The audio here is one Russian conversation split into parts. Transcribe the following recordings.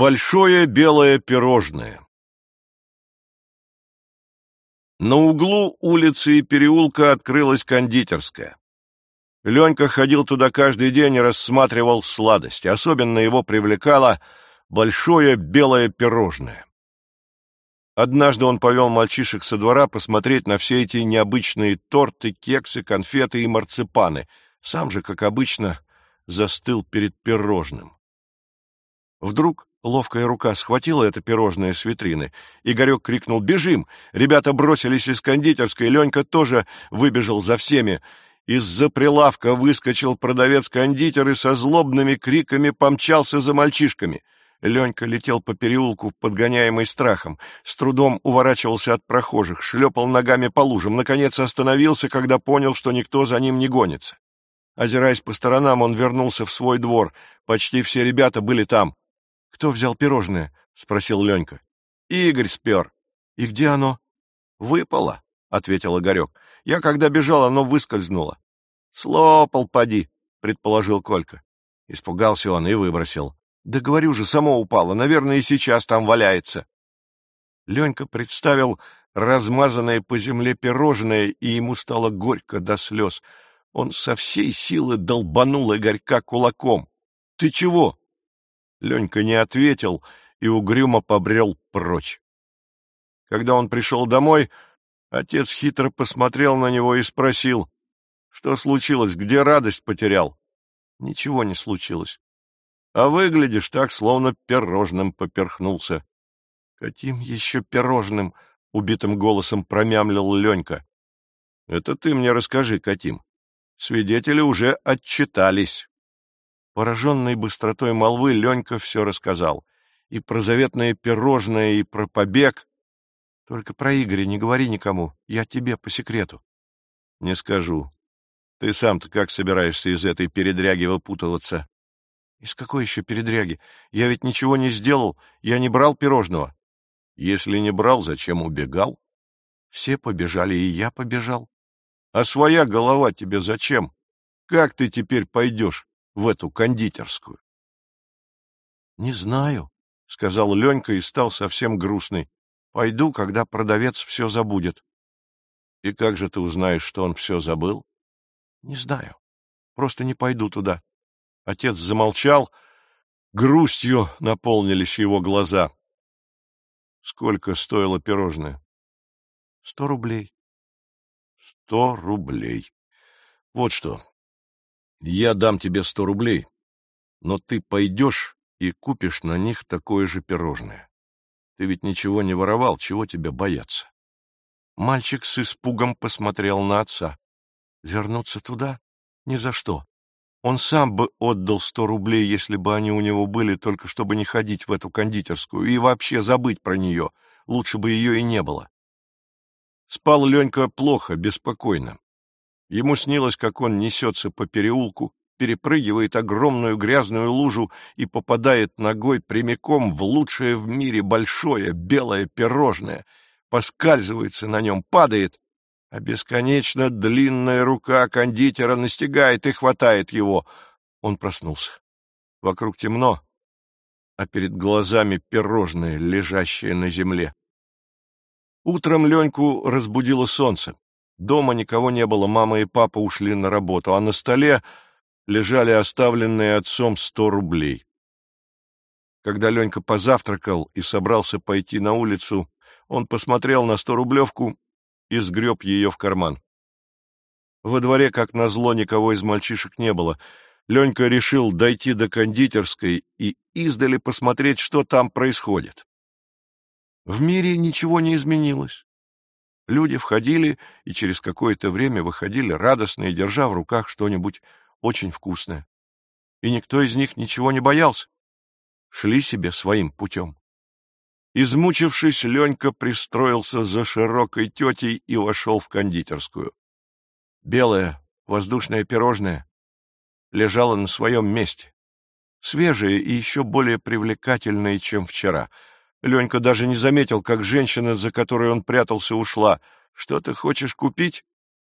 Большое белое пирожное На углу улицы и переулка открылась кондитерская. Ленька ходил туда каждый день и рассматривал сладости. Особенно его привлекало большое белое пирожное. Однажды он повел мальчишек со двора посмотреть на все эти необычные торты, кексы, конфеты и марципаны. Сам же, как обычно, застыл перед пирожным. Вдруг ловкая рука схватила это пирожное с витрины. Игорек крикнул «Бежим!». Ребята бросились из кондитерской, Ленька тоже выбежал за всеми. Из-за прилавка выскочил продавец-кондитер и со злобными криками помчался за мальчишками. Ленька летел по переулку, подгоняемый страхом, с трудом уворачивался от прохожих, шлепал ногами по лужам, наконец остановился, когда понял, что никто за ним не гонится. Озираясь по сторонам, он вернулся в свой двор. Почти все ребята были там. — Кто взял пирожное? — спросил Ленька. — Игорь спер. — И где оно? — Выпало, — ответил Игорек. — Я когда бежал, оно выскользнуло. — Слопал, поди, — предположил Колька. Испугался он и выбросил. — Да говорю же, само упало. Наверное, и сейчас там валяется. Ленька представил размазанное по земле пирожное, и ему стало горько до слез. Он со всей силы долбанул Игорька кулаком. — Ты чего? Ленька не ответил и угрюмо побрел прочь. Когда он пришел домой, отец хитро посмотрел на него и спросил, что случилось, где радость потерял. Ничего не случилось. А выглядишь так, словно пирожным поперхнулся. — Каким еще пирожным? — убитым голосом промямлил Ленька. — Это ты мне расскажи, Катим. Свидетели уже отчитались. Пораженный быстротой молвы, Ленька все рассказал. И про заветное пирожное, и про побег. Только про Игоря не говори никому, я тебе по секрету. — Не скажу. Ты сам-то как собираешься из этой передряги выпутываться? — Из какой еще передряги? Я ведь ничего не сделал, я не брал пирожного. — Если не брал, зачем убегал? — Все побежали, и я побежал. — А своя голова тебе зачем? Как ты теперь пойдешь? В эту кондитерскую? — Не знаю, — сказал Ленька и стал совсем грустный. — Пойду, когда продавец все забудет. — И как же ты узнаешь, что он все забыл? — Не знаю. Просто не пойду туда. Отец замолчал. Грустью наполнились его глаза. — Сколько стоило пирожное? — Сто рублей. — Сто рублей. Вот что, я дам тебе сто рублей, но ты пойдешь и купишь на них такое же пирожное. Ты ведь ничего не воровал, чего тебе бояться? Мальчик с испугом посмотрел на отца. Вернуться туда? Ни за что. Он сам бы отдал сто рублей, если бы они у него были, только чтобы не ходить в эту кондитерскую и вообще забыть про нее. Лучше бы ее и не было. Спал Ленька плохо, беспокойно. Ему снилось, как он несется по переулку, перепрыгивает огромную грязную лужу и попадает ногой прямиком в лучшее в мире большое белое пирожное, поскальзывается на нем, падает, а бесконечно длинная рука кондитера настигает и хватает его. Он проснулся. Вокруг темно, а перед глазами пирожное, лежащее на земле. Утром Леньку разбудило солнце. Дома никого не было, мама и папа ушли на работу, а на столе лежали оставленные отцом сто рублей. Когда Ленька позавтракал и собрался пойти на улицу, он посмотрел на сто-рублевку и сгреб ее в карман. Во дворе, как назло, никого из мальчишек не было. Ленька решил дойти до кондитерской и издали посмотреть, что там происходит. В мире ничего не изменилось. Люди входили и через какое-то время выходили радостные, держа в руках что-нибудь очень вкусное. И никто из них ничего не боялся. Шли себе своим путем. Измучившись, Ленька пристроился за широкой тетей и вошел в кондитерскую. Белое воздушное пирожное лежало на своем месте. Свежее и еще более привлекательное, чем вчера — Ленька даже не заметил, как женщина, за которой он прятался, ушла. «Что ты хочешь купить?»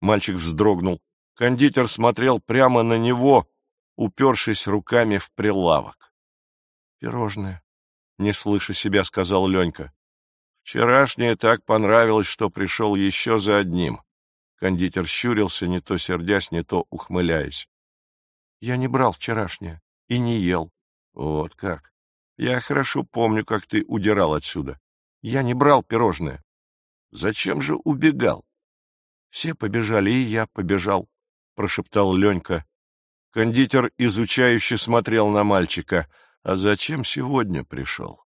Мальчик вздрогнул. Кондитер смотрел прямо на него, упершись руками в прилавок. «Пирожное», — не слыша себя, сказал Ленька. Вчерашнее так понравилось, что пришел еще за одним. Кондитер щурился, не то сердясь, не то ухмыляясь. — Я не брал вчерашнее и не ел. — Вот как. Я хорошо помню, как ты удирал отсюда. Я не брал пирожное. Зачем же убегал? — Все побежали, и я побежал, — прошептал Ленька. Кондитер изучающе смотрел на мальчика. — А зачем сегодня пришел?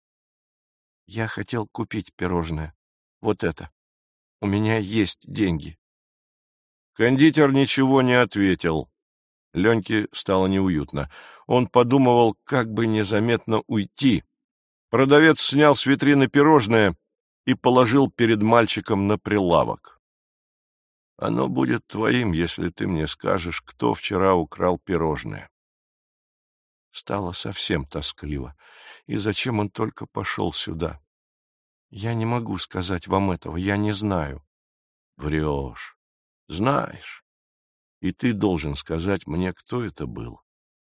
Я хотел купить пирожное. Вот это. У меня есть деньги. Кондитер ничего не ответил. Леньке стало неуютно. Он подумывал, как бы незаметно уйти. Продавец снял с витрины пирожное и положил перед мальчиком на прилавок. «Оно будет твоим, если ты мне скажешь, кто вчера украл пирожное». Стало совсем тоскливо. И зачем он только пошел сюда? Я не могу сказать вам этого, я не знаю. Врешь. Знаешь. И ты должен сказать мне, кто это был.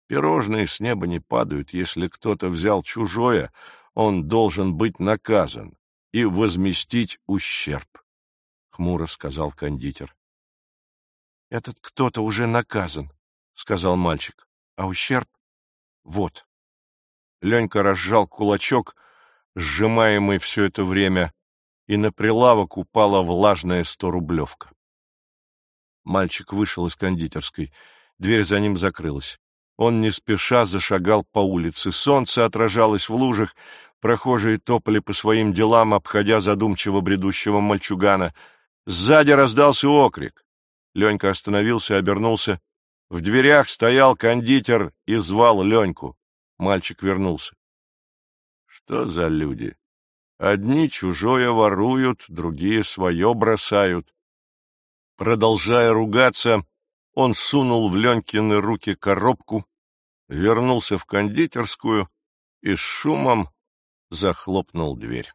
Пирожные с неба не падают. Если кто-то взял чужое, он должен быть наказан и возместить ущерб, — хмуро сказал кондитер. — Этот кто-то уже наказан, — сказал мальчик. — А ущерб? Вот. Ленька разжал кулачок, сжимаемый все это время, и на прилавок упала влажная сторублевка. Мальчик вышел из кондитерской. Дверь за ним закрылась. Он не спеша зашагал по улице. Солнце отражалось в лужах, прохожие топали по своим делам, обходя задумчиво бредущего мальчугана. Сзади раздался окрик. Ленька остановился, обернулся. В дверях стоял кондитер и звал Леньку. Мальчик вернулся. Что за люди? Одни чужое воруют, другие свое бросают. Продолжая ругаться, он сунул в Ленькины руки коробку, вернулся в кондитерскую и с шумом захлопнул дверь.